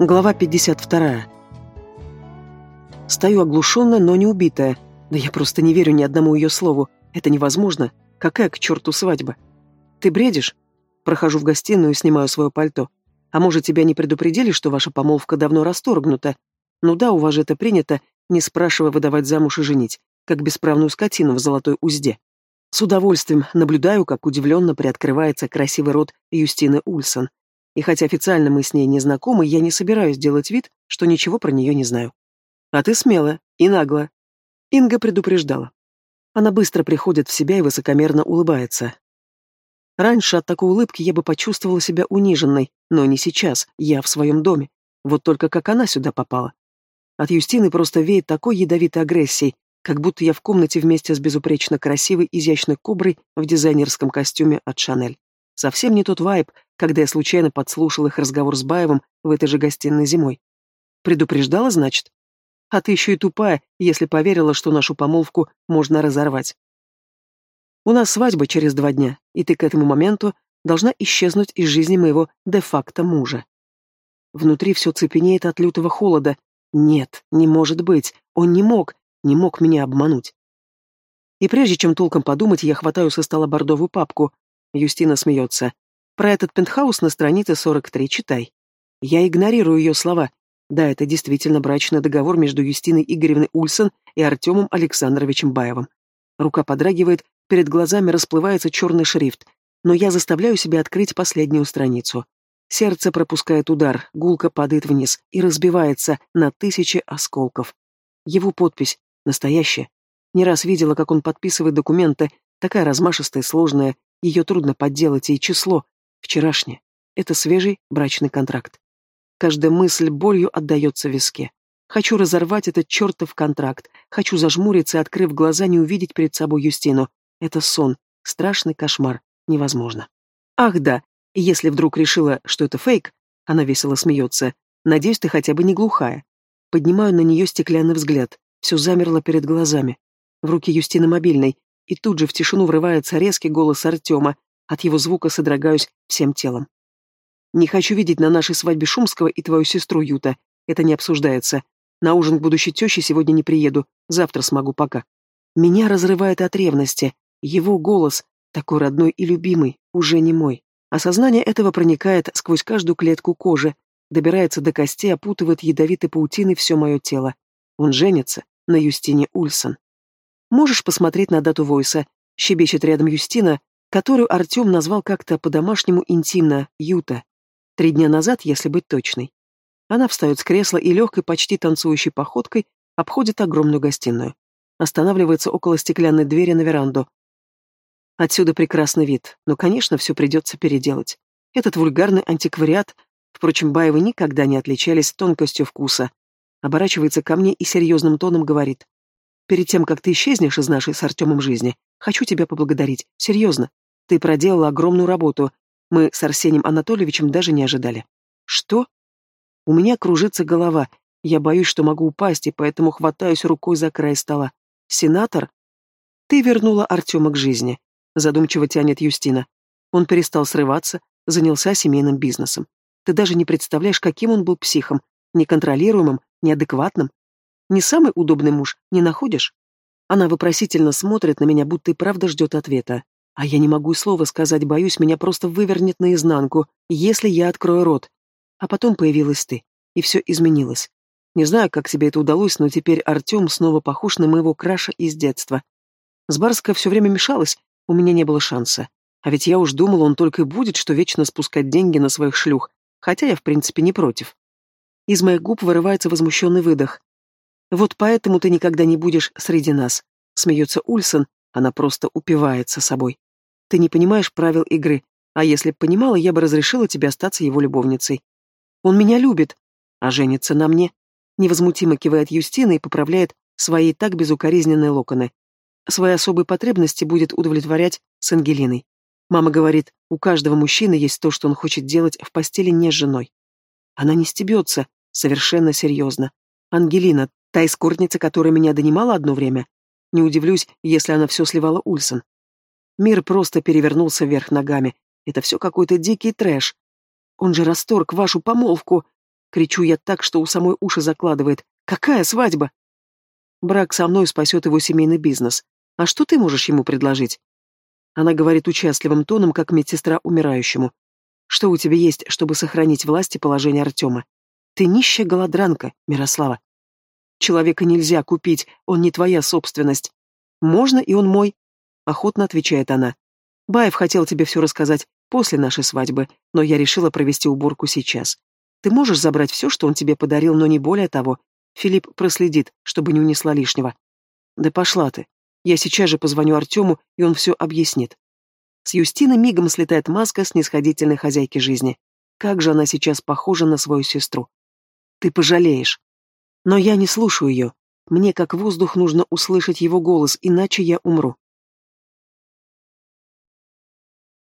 Глава 52. Стою оглушенная, но не убитая. Да я просто не верю ни одному ее слову. Это невозможно. Какая к черту свадьба? Ты бредишь? Прохожу в гостиную и снимаю свое пальто. А может, тебя не предупредили, что ваша помолвка давно расторгнута? Ну да, у вас же это принято, не спрашивая выдавать замуж и женить, как бесправную скотину в золотой узде. С удовольствием наблюдаю, как удивленно приоткрывается красивый рот Юстины Ульсон. И хотя официально мы с ней не знакомы, я не собираюсь делать вид, что ничего про нее не знаю. А ты смело и нагло. Инга предупреждала. Она быстро приходит в себя и высокомерно улыбается. Раньше от такой улыбки я бы почувствовала себя униженной, но не сейчас, я в своем доме. Вот только как она сюда попала. От Юстины просто веет такой ядовитой агрессией, как будто я в комнате вместе с безупречно красивой, изящной коброй в дизайнерском костюме от Шанель. Совсем не тот вайб, когда я случайно подслушал их разговор с Баевым в этой же гостиной зимой. Предупреждала, значит? А ты еще и тупая, если поверила, что нашу помолвку можно разорвать. У нас свадьба через два дня, и ты к этому моменту должна исчезнуть из жизни моего де-факто мужа. Внутри все цепенеет от лютого холода. Нет, не может быть, он не мог, не мог меня обмануть. И прежде чем толком подумать, я хватаю со стола бордовую папку, Юстина смеется. Про этот пентхаус на странице 43 читай. Я игнорирую ее слова. Да, это действительно брачный договор между Юстиной Игоревной Ульсон и Артемом Александровичем Баевым. Рука подрагивает, перед глазами расплывается черный шрифт, но я заставляю себя открыть последнюю страницу. Сердце пропускает удар, гулка падает вниз и разбивается на тысячи осколков. Его подпись, настоящая. Не раз видела, как он подписывает документы, такая размашистая, сложная, ее трудно подделать, и число, вчерашнее, это свежий брачный контракт. Каждая мысль болью отдается виске. Хочу разорвать этот чертов контракт. Хочу зажмуриться и, открыв глаза, не увидеть перед собой Юстину. Это сон. Страшный кошмар. Невозможно. Ах да, если вдруг решила, что это фейк, она весело смеется. Надеюсь, ты хотя бы не глухая. Поднимаю на нее стеклянный взгляд. Все замерло перед глазами. В руке Юстины мобильной и тут же в тишину врывается резкий голос Артема. От его звука содрогаюсь всем телом. «Не хочу видеть на нашей свадьбе Шумского и твою сестру Юта. Это не обсуждается. На ужин к будущей теще сегодня не приеду. Завтра смогу пока». Меня разрывает от ревности. Его голос, такой родной и любимый, уже не мой. Осознание этого проникает сквозь каждую клетку кожи, добирается до костей, опутывает ядовитой паутиной все мое тело. Он женится на Юстине Ульсон. Можешь посмотреть на дату войса. Щебечет рядом Юстина, которую Артем назвал как-то по-домашнему интимно Юта. Три дня назад, если быть точной. Она встает с кресла и легкой, почти танцующей походкой обходит огромную гостиную. Останавливается около стеклянной двери на веранду. Отсюда прекрасный вид, но, конечно, все придется переделать. Этот вульгарный антиквариат, впрочем, Баевы никогда не отличались тонкостью вкуса. Оборачивается ко мне и серьезным тоном говорит. Перед тем, как ты исчезнешь из нашей с Артемом жизни, хочу тебя поблагодарить. Серьезно. Ты проделала огромную работу. Мы с Арсением Анатольевичем даже не ожидали. Что? У меня кружится голова. Я боюсь, что могу упасть, и поэтому хватаюсь рукой за край стола. Сенатор? Ты вернула Артема к жизни. Задумчиво тянет Юстина. Он перестал срываться, занялся семейным бизнесом. Ты даже не представляешь, каким он был психом, неконтролируемым, неадекватным. Не самый удобный муж, не находишь? Она вопросительно смотрит на меня, будто и правда ждет ответа. А я не могу и слова сказать, боюсь, меня просто вывернет наизнанку, если я открою рот. А потом появилась ты, и все изменилось. Не знаю, как тебе это удалось, но теперь Артем снова похож на моего краша из детства. С Барска все время мешалось, у меня не было шанса. А ведь я уж думала, он только и будет, что вечно спускать деньги на своих шлюх, хотя я, в принципе, не против. Из моих губ вырывается возмущенный выдох. Вот поэтому ты никогда не будешь среди нас. Смеется Ульсон, она просто упивается собой. Ты не понимаешь правил игры, а если б понимала, я бы разрешила тебе остаться его любовницей. Он меня любит, а женится на мне. Невозмутимо кивает Юстина и поправляет свои так безукоризненные локоны. Свои особые потребности будет удовлетворять с Ангелиной. Мама говорит, у каждого мужчины есть то, что он хочет делать в постели не с женой. Она не стебется, совершенно серьезно. Ангелина, Та эскортница, которая меня донимала одно время. Не удивлюсь, если она все сливала Ульсон. Мир просто перевернулся вверх ногами. Это все какой-то дикий трэш. Он же расторг вашу помолвку. Кричу я так, что у самой уши закладывает. Какая свадьба? Брак со мной спасет его семейный бизнес. А что ты можешь ему предложить? Она говорит участливым тоном, как медсестра умирающему. Что у тебя есть, чтобы сохранить власть и положение Артема? Ты нищая голодранка, Мирослава. Человека нельзя купить, он не твоя собственность. Можно, и он мой, охотно отвечает она. Баев хотел тебе все рассказать после нашей свадьбы, но я решила провести уборку сейчас. Ты можешь забрать все, что он тебе подарил, но не более того. Филипп проследит, чтобы не унесла лишнего. Да пошла ты. Я сейчас же позвоню Артему, и он все объяснит. С Юстины мигом слетает маска снисходительной хозяйки жизни. Как же она сейчас похожа на свою сестру. Ты пожалеешь. Но я не слушаю ее. Мне как воздух нужно услышать его голос, иначе я умру.